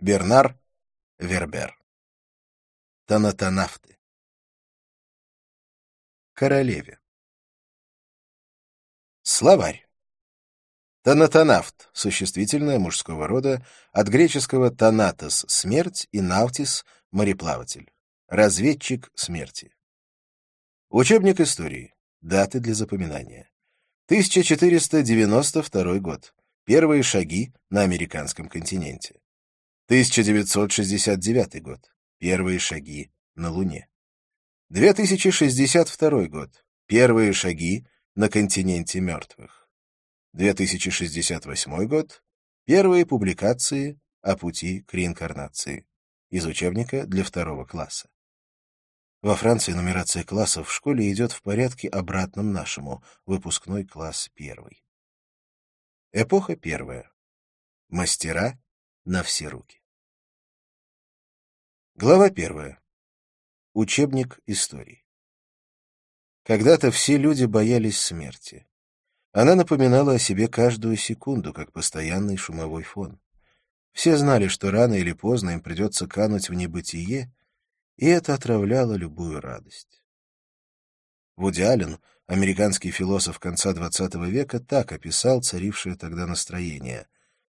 Бернар Вербер. Танатанафты. Королеве. Словарь. Танатанафт — существительное мужского рода, от греческого «танатос» — смерть и «наутис» — мореплаватель. Разведчик смерти. Учебник истории. Даты для запоминания. 1492 год. Первые шаги на американском континенте. 1969 год. Первые шаги на Луне. 2062 год. Первые шаги на континенте мертвых. 2068 год. Первые публикации о пути к реинкарнации. Из учебника для второго класса. Во Франции нумерация классов в школе идет в порядке обратном нашему, выпускной класс первый. Эпоха первая. Мастера на все руки. Глава первая. Учебник истории. Когда-то все люди боялись смерти. Она напоминала о себе каждую секунду, как постоянный шумовой фон. Все знали, что рано или поздно им придется кануть в небытие, и это отравляло любую радость. Вуди Аллен, американский философ конца XX века, так описал царившее тогда настроение.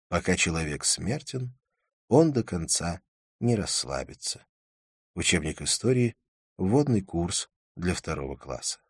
«Пока человек смертен, он до конца не расслабится». Учебник истории, вводный курс для второго класса.